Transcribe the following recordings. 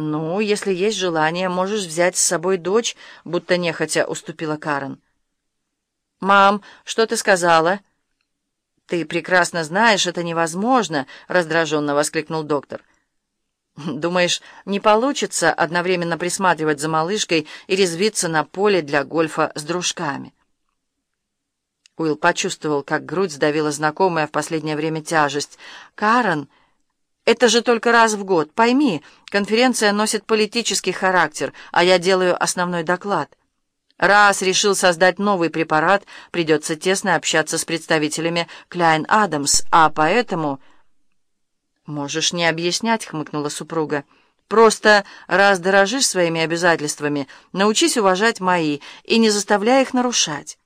«Ну, если есть желание, можешь взять с собой дочь», — будто нехотя уступила Карен. «Мам, что ты сказала?» «Ты прекрасно знаешь, это невозможно», — раздраженно воскликнул доктор. «Думаешь, не получится одновременно присматривать за малышкой и резвиться на поле для гольфа с дружками?» Уилл почувствовал, как грудь сдавила знакомая в последнее время тяжесть. «Карен, это же только раз в год. Пойми, конференция носит политический характер, а я делаю основной доклад. Раз решил создать новый препарат, придется тесно общаться с представителями Кляйн Адамс, а поэтому...» «Можешь не объяснять», — хмыкнула супруга. «Просто, раз дорожишь своими обязательствами, научись уважать мои и не заставляй их нарушать».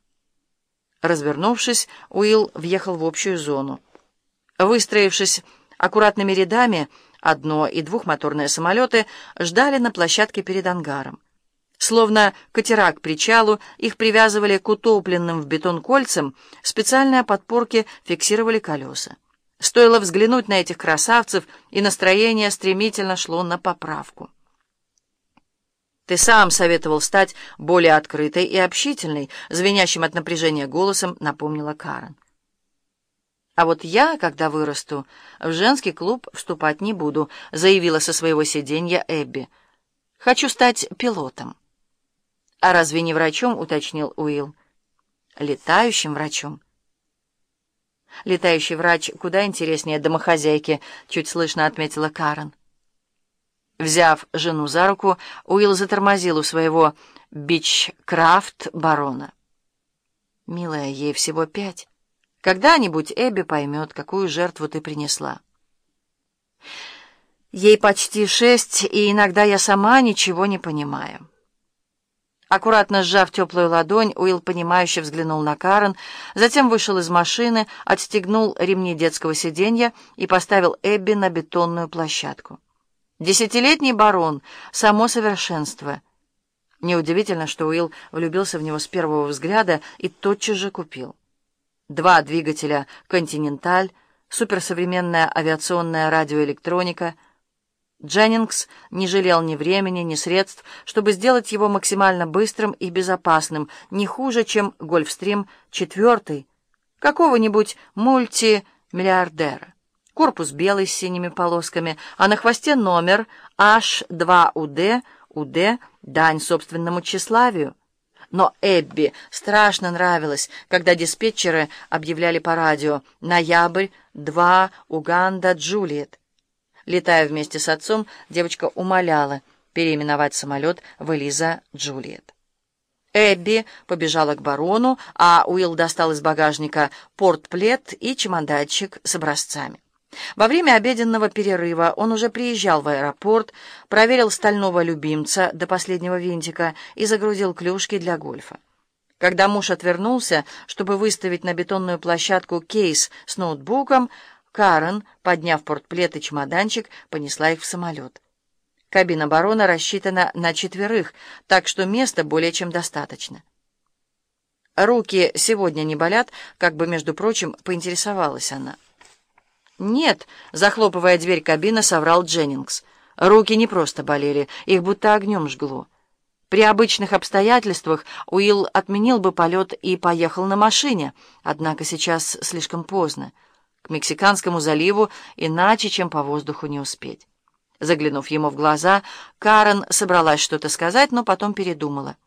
Развернувшись, Уилл въехал в общую зону. Выстроившись аккуратными рядами, одно- и двухмоторные самолеты ждали на площадке перед ангаром. Словно катера к причалу, их привязывали к утопленным в бетон кольцам, специальные подпорки фиксировали колеса. Стоило взглянуть на этих красавцев, и настроение стремительно шло на поправку. «Ты сам советовал стать более открытой и общительной», звенящим от напряжения голосом напомнила Карен. «А вот я, когда вырасту, в женский клуб вступать не буду», заявила со своего сиденья Эбби. «Хочу стать пилотом». «А разве не врачом?» — уточнил Уилл. «Летающим врачом». «Летающий врач куда интереснее домохозяйки», — чуть слышно отметила Карен. Взяв жену за руку, Уилл затормозил у своего бичкрафт барона. «Милая, ей всего пять. Когда-нибудь Эбби поймет, какую жертву ты принесла». «Ей почти шесть, и иногда я сама ничего не понимаю». Аккуратно сжав теплую ладонь, Уилл, понимающе взглянул на Карен, затем вышел из машины, отстегнул ремни детского сиденья и поставил Эбби на бетонную площадку. Десятилетний барон — само совершенство. Неудивительно, что Уилл влюбился в него с первого взгляда и тотчас же купил. Два двигателя «Континенталь», суперсовременная авиационная радиоэлектроника. Дженнингс не жалел ни времени, ни средств, чтобы сделать его максимально быстрым и безопасным, не хуже, чем «Гольфстрим» четвертый, какого-нибудь мультимиллиардера. Корпус белый с синими полосками, а на хвосте номер H2UD, УД — дань собственному тщеславию. Но Эбби страшно нравилось, когда диспетчеры объявляли по радио «Ноябрь, 2, Уганда, Джулиет». Летая вместе с отцом, девочка умоляла переименовать самолет в Элиза Джулиет. Эбби побежала к барону, а Уилл достал из багажника портплет и чемоданчик с образцами. Во время обеденного перерыва он уже приезжал в аэропорт, проверил стального любимца до последнего винтика и загрузил клюшки для гольфа. Когда муж отвернулся, чтобы выставить на бетонную площадку кейс с ноутбуком, Карен, подняв портплет и чемоданчик, понесла их в самолет. Кабина барона рассчитана на четверых, так что места более чем достаточно. «Руки сегодня не болят?» — как бы, между прочим, поинтересовалась она. «Нет», — захлопывая дверь кабины, соврал Дженнингс. Руки не просто болели, их будто огнем жгло. При обычных обстоятельствах Уилл отменил бы полет и поехал на машине, однако сейчас слишком поздно. К Мексиканскому заливу иначе, чем по воздуху не успеть. Заглянув ему в глаза, Карен собралась что-то сказать, но потом передумала.